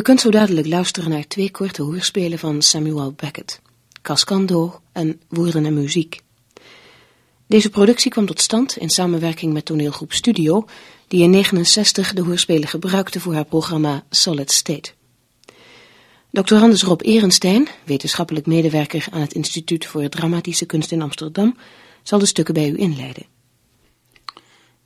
U kunt zo dadelijk luisteren naar twee korte hoorspelen van Samuel Beckett, Cascando en Woorden en Muziek. Deze productie kwam tot stand in samenwerking met toneelgroep Studio, die in 69 de hoorspelen gebruikte voor haar programma Solid State. Doctorandus Rob Ehrenstein, wetenschappelijk medewerker aan het Instituut voor Dramatische Kunst in Amsterdam, zal de stukken bij u inleiden.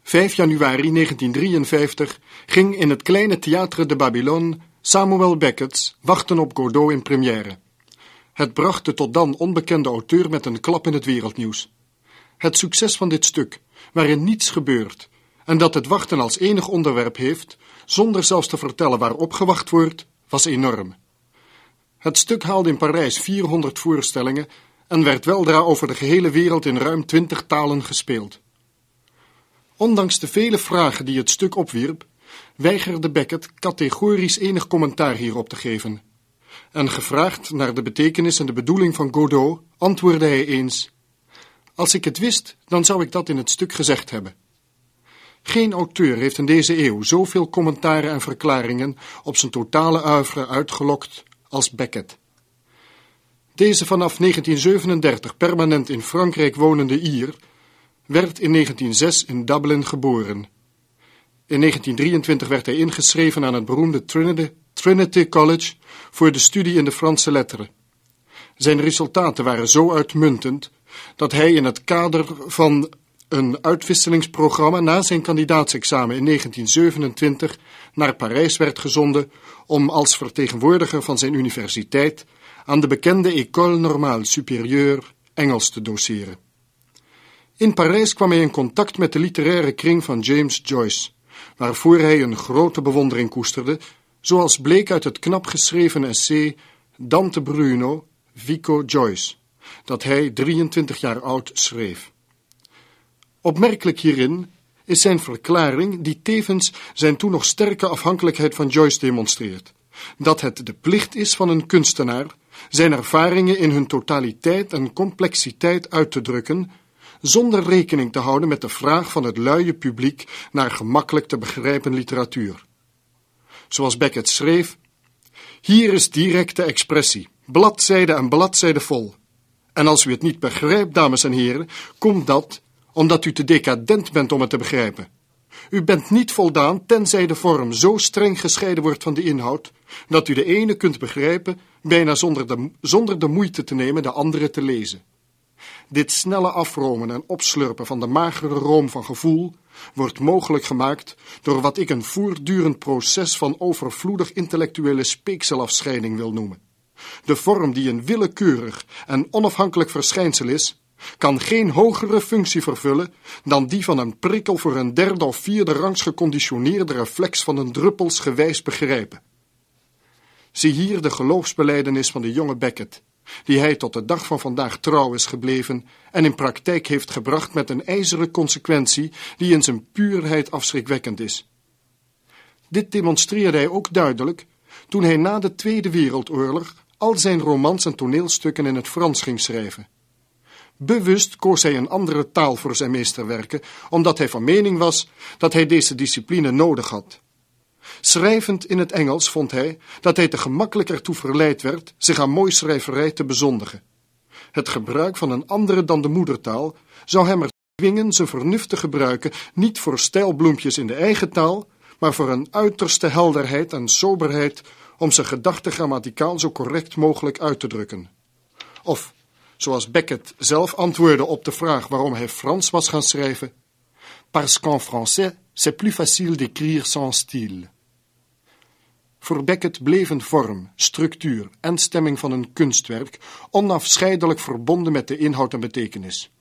5 januari 1953 ging in het kleine Théâtre de Babylone Samuel Beckett's Wachten op Godot in première. Het bracht de tot dan onbekende auteur met een klap in het wereldnieuws. Het succes van dit stuk, waarin niets gebeurt en dat het wachten als enig onderwerp heeft, zonder zelfs te vertellen waarop gewacht wordt, was enorm. Het stuk haalde in Parijs 400 voorstellingen en werd weldra over de gehele wereld in ruim 20 talen gespeeld. Ondanks de vele vragen die het stuk opwierp, weigerde Beckett categorisch enig commentaar hierop te geven. En gevraagd naar de betekenis en de bedoeling van Godot, antwoordde hij eens: Als ik het wist, dan zou ik dat in het stuk gezegd hebben. Geen auteur heeft in deze eeuw zoveel commentaren en verklaringen op zijn totale oeuvre uitgelokt als Beckett. Deze vanaf 1937 permanent in Frankrijk wonende Ier werd in 1906 in Dublin geboren. In 1923 werd hij ingeschreven aan het beroemde Trinity, College voor de studie in de Franse letteren. Zijn resultaten waren zo uitmuntend dat hij in het kader van een uitwisselingsprogramma na zijn kandidaatsexamen in 1927 naar Parijs werd gezonden om als vertegenwoordiger van zijn universiteit aan de bekende École Normale Supérieure Engels te doseren. In Parijs kwam hij in contact met de literaire kring van James Joyce, waarvoor hij een grote bewondering koesterde, zoals bleek uit het knap geschreven essay Dante Bruno, Vico Joyce, dat hij 23 jaar oud schreef. Opmerkelijk hierin is zijn verklaring die tevens zijn toen nog sterke afhankelijkheid van Joyce demonstreert, dat het de plicht is van een kunstenaar zijn ervaringen in hun totaliteit en complexiteit uit te drukken, zonder rekening te houden met de vraag van het luie publiek naar gemakkelijk te begrijpen literatuur. Zoals Beckett schreef, hier is directe expressie, bladzijde en bladzijde vol. En als u het niet begrijpt, dames en heren, komt dat omdat u te decadent bent om het te begrijpen. U bent niet voldaan tenzij de vorm zo streng gescheiden wordt van de inhoud, dat u de ene kunt begrijpen, bijna zonder de, zonder de moeite te nemen de andere te lezen. Dit snelle afromen en opslurpen van de magere room van gevoel wordt mogelijk gemaakt door wat ik een voortdurend proces van overvloedig intellectuele speekselafscheiding wil noemen. De vorm die een willekeurig en onafhankelijk verschijnsel is, kan geen hogere functie vervullen dan die van een prikkel voor een derde of vierde rangs geconditioneerde reflex van een druppels gewijs begrijpen. Zie hier de geloofsbeleidenis van de jonge Beckett, die hij tot de dag van vandaag trouw is gebleven en in praktijk heeft gebracht met een ijzeren consequentie die in zijn puurheid afschrikwekkend is. Dit demonstreerde hij ook duidelijk toen hij na de Tweede Wereldoorlog al zijn romans en toneelstukken in het Frans ging schrijven. Bewust koos hij een andere taal voor zijn meesterwerken, omdat hij van mening was dat hij deze discipline nodig had. Schrijvend in het Engels vond hij dat hij te gemakkelijk ertoe verleid werd zich aan mooi schrijverij te bezondigen. Het gebruik van een andere dan de moedertaal zou hem er dwingen zijn vernuft te gebruiken, niet voor stijlbloempjes in de eigen taal, maar voor een uiterste helderheid en soberheid om zijn gedachten grammaticaal zo correct mogelijk uit te drukken. Of zoals Beckett zelf antwoordde op de vraag waarom hij Frans was gaan schrijven, parce qu'en français c'est plus facile d'écrire sans style. Voor Beckett bleven vorm, structuur en stemming van een kunstwerk onafscheidelijk verbonden met de inhoud en betekenis.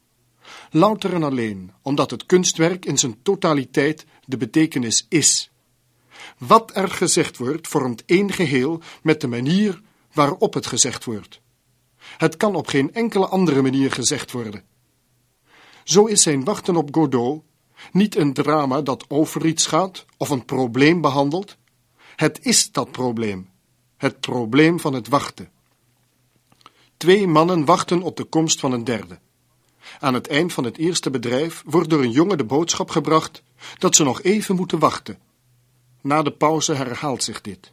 Louter en alleen omdat het kunstwerk in zijn totaliteit de betekenis is. Wat er gezegd wordt, vormt één geheel met de manier waarop het gezegd wordt. Het kan op geen enkele andere manier gezegd worden. Zo is zijn wachten op Godot niet een drama dat over iets gaat of een probleem behandelt. Het is dat probleem. Het probleem van het wachten. Twee mannen wachten op de komst van een derde. Aan het eind van het eerste bedrijf wordt door een jongen de boodschap gebracht dat ze nog even moeten wachten. Na de pauze herhaalt zich dit.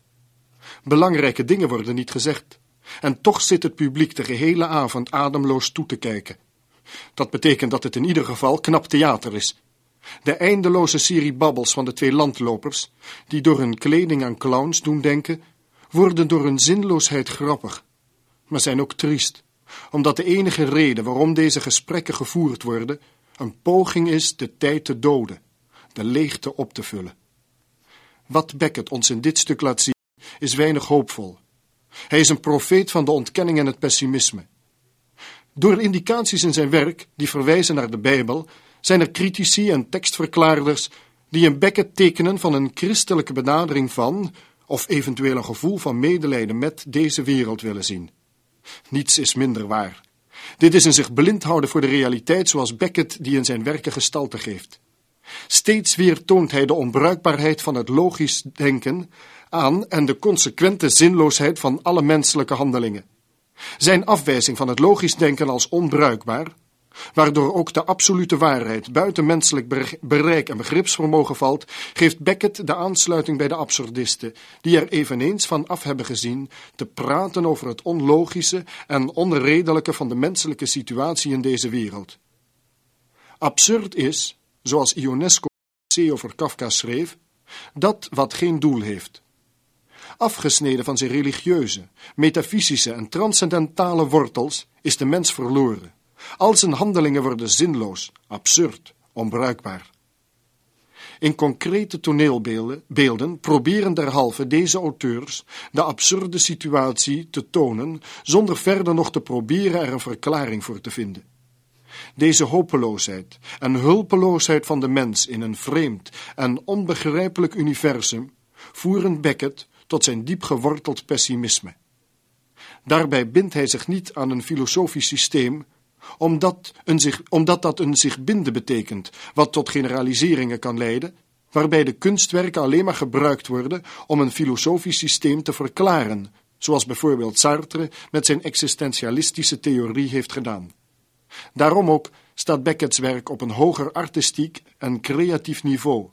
Belangrijke dingen worden niet gezegd. En toch zit het publiek de gehele avond ademloos toe te kijken. Dat betekent dat het in ieder geval knap theater is. De eindeloze serie babbels van de twee landlopers, die door hun kleding aan clowns doen denken, worden door hun zinloosheid grappig, maar zijn ook triest, omdat de enige reden waarom deze gesprekken gevoerd worden, een poging is de tijd te doden, de leegte op te vullen. Wat Beckett ons in dit stuk laat zien, is weinig hoopvol. Hij is een profeet van de ontkenning en het pessimisme. Door indicaties in zijn werk, die verwijzen naar de Bijbel, zijn er critici en tekstverklaarders die een Beckett tekenen van een christelijke benadering van, of eventueel een gevoel van medelijden met deze wereld willen zien. Niets is minder waar. Dit is een zich blind houden voor de realiteit zoals Beckett die in zijn werken gestalte geeft. Steeds weer toont hij de onbruikbaarheid van het logisch denken aan en de consequente zinloosheid van alle menselijke handelingen. Zijn afwijzing van het logisch denken als onbruikbaar, waardoor ook de absolute waarheid buiten menselijk bereik en begripsvermogen valt, geeft Beckett de aansluiting bij de absurdisten, die er eveneens van af hebben gezien te praten over het onlogische en onredelijke van de menselijke situatie in deze wereld. Absurd is, zoals Ionesco over Kafka schreef, dat wat geen doel heeft. Afgesneden van zijn religieuze, metafysische en transcendentale wortels is de mens verloren. Al zijn handelingen worden zinloos, absurd, onbruikbaar. In concrete toneelbeelden beelden proberen derhalve deze auteurs de absurde situatie te tonen, zonder verder nog te proberen er een verklaring voor te vinden. Deze hopeloosheid en hulpeloosheid van de mens in een vreemd en onbegrijpelijk universum voeren Beckett tot zijn diep geworteld pessimisme. Daarbij bindt hij zich niet aan een filosofisch systeem, omdat, een zich, omdat dat een zich binden betekent, wat tot generaliseringen kan leiden, waarbij de kunstwerken alleen maar gebruikt worden om een filosofisch systeem te verklaren, zoals bijvoorbeeld Sartre met zijn existentialistische theorie heeft gedaan. Daarom ook staat Beckett's werk op een hoger artistiek en creatief niveau,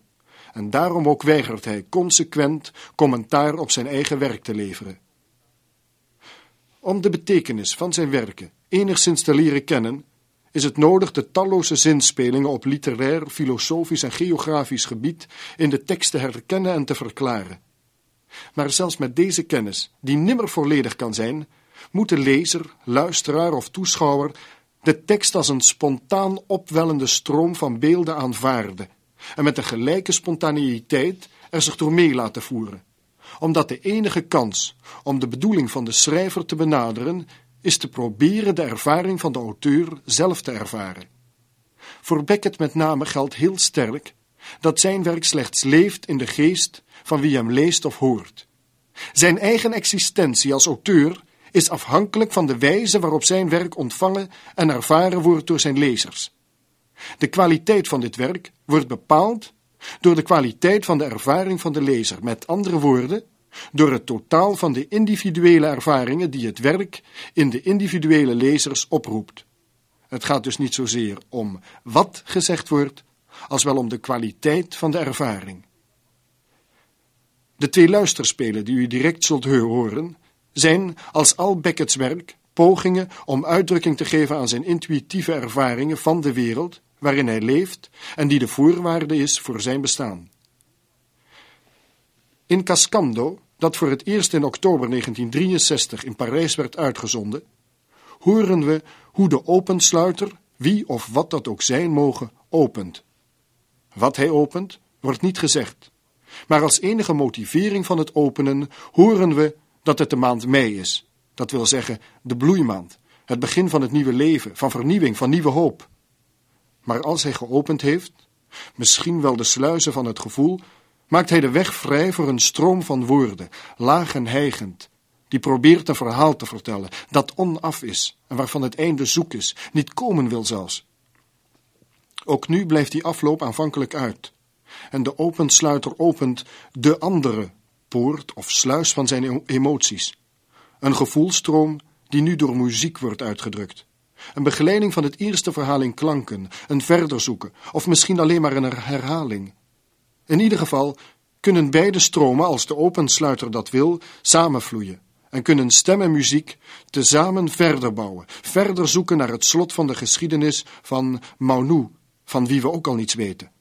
en daarom ook weigert hij consequent commentaar op zijn eigen werk te leveren. Om de betekenis van zijn werken enigszins te leren kennen, is het nodig de talloze zinspelingen op literair, filosofisch en geografisch gebied in de tekst te herkennen en te verklaren. Maar zelfs met deze kennis, die nimmer volledig kan zijn, moet de lezer, luisteraar of toeschouwer de tekst als een spontaan opwellende stroom van beelden aanvaarden en met een gelijke spontaneïteit er zich door mee laten voeren, omdat de enige kans om de bedoeling van de schrijver te benaderen is te proberen de ervaring van de auteur zelf te ervaren. Voor Beckett met name geldt heel sterk dat zijn werk slechts leeft in de geest van wie hem leest of hoort. Zijn eigen existentie als auteur is afhankelijk van de wijze waarop zijn werk ontvangen en ervaren wordt door zijn lezers. De kwaliteit van dit werk wordt bepaald door de kwaliteit van de ervaring van de lezer, met andere woorden, door het totaal van de individuele ervaringen die het werk in de individuele lezers oproept. Het gaat dus niet zozeer om wat gezegd wordt, als wel om de kwaliteit van de ervaring. De twee luisterspelen die u direct zult horen, zijn, als al Beckett's werk, pogingen om uitdrukking te geven aan zijn intuïtieve ervaringen van de wereld waarin hij leeft en die de voorwaarde is voor zijn bestaan. In Cascando, dat voor het eerst in oktober 1963 in Parijs werd uitgezonden, horen we hoe de opensluiter, wie of wat dat ook zijn mogen, opent. Wat hij opent, wordt niet gezegd. Maar als enige motivering van het openen horen we dat het de maand mei is. Dat wil zeggen de bloeimaand, het begin van het nieuwe leven, van vernieuwing, van nieuwe hoop. Maar als hij geopend heeft, misschien wel de sluizen van het gevoel, maakt hij de weg vrij voor een stroom van woorden, laag en hijgend, die probeert een verhaal te vertellen dat onaf is en waarvan het einde zoek is, niet komen wil zelfs. Ook nu blijft die afloop aanvankelijk uit. En de opensluiter opent de andere poort of sluis van zijn emoties. Een gevoelstroom die nu door muziek wordt uitgedrukt. Een begeleiding van het eerste verhaal in klanken, een verder zoeken, of misschien alleen maar een herhaling. In ieder geval kunnen beide stromen, als de opensluiter dat wil, samenvloeien en kunnen stem en muziek tezamen verder bouwen, verder zoeken naar het slot van de geschiedenis van Maunou, van wie we ook al niets weten.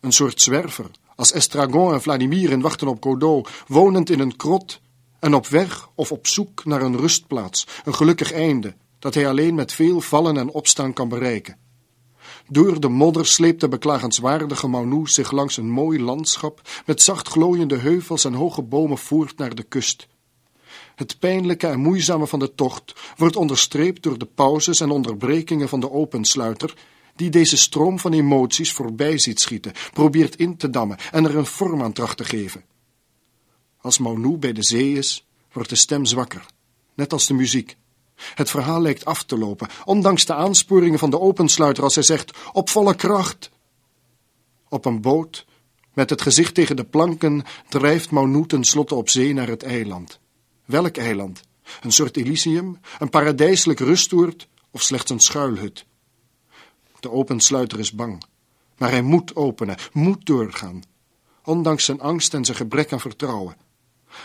Een soort zwerver, als Estragon en Vladimir in Wachten op Godot, wonend in een krot en op weg of op zoek naar een rustplaats, een gelukkig einde, dat hij alleen met veel vallen en opstaan kan bereiken. Door de modder sleept de beklagenswaardige Maunou zich langs een mooi landschap met zacht glooiende heuvels en hoge bomen voert naar de kust. Het pijnlijke en moeizame van de tocht wordt onderstreept door de pauzes en onderbrekingen van de opensluiter, die deze stroom van emoties voorbij ziet schieten, probeert in te dammen en er een vorm aan tracht te geven. Als Maunou bij de zee is, wordt de stem zwakker, net als de muziek. Het verhaal lijkt af te lopen, ondanks de aansporingen van de opensluiter als hij zegt, op volle kracht. Op een boot, met het gezicht tegen de planken, drijft Maunou tenslotte op zee naar het eiland. Welk eiland? Een soort Elysium, een paradijselijk rustoord of slechts een schuilhut? De opensluiter is bang, maar hij moet openen, moet doorgaan, ondanks zijn angst en zijn gebrek aan vertrouwen.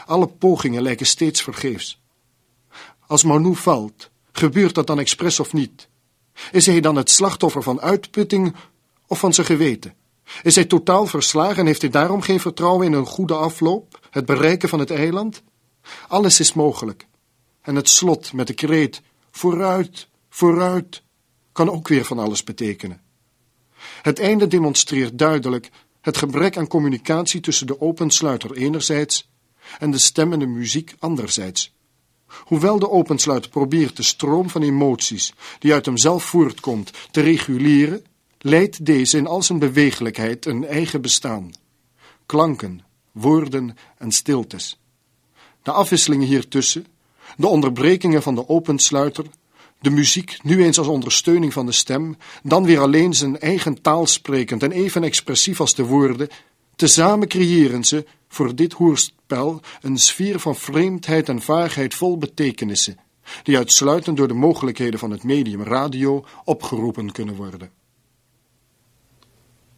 Alle pogingen lijken steeds vergeefs. Als Manu valt, gebeurt dat dan expres of niet? Is hij dan het slachtoffer van uitputting of van zijn geweten? Is hij totaal verslagen en heeft hij daarom geen vertrouwen in een goede afloop, het bereiken van het eiland? Alles is mogelijk. En het slot met de kreet vooruit, vooruit, kan ook weer van alles betekenen. Het einde demonstreert duidelijk het gebrek aan communicatie tussen de opensluiter enerzijds en de stem en de muziek anderzijds. Hoewel de opensluiter probeert de stroom van emoties die uit hemzelf voortkomt te reguleren, leidt deze in al zijn bewegelijkheid een eigen bestaan. Klanken, woorden en stiltes. De afwisselingen hiertussen, de onderbrekingen van de opensluiter, de muziek nu eens als ondersteuning van de stem, dan weer alleen zijn eigen taal sprekend en even expressief als de woorden, tezamen creëren ze voor dit hoerspel een sfeer van vreemdheid en vaagheid vol betekenissen, die uitsluitend door de mogelijkheden van het medium radio opgeroepen kunnen worden.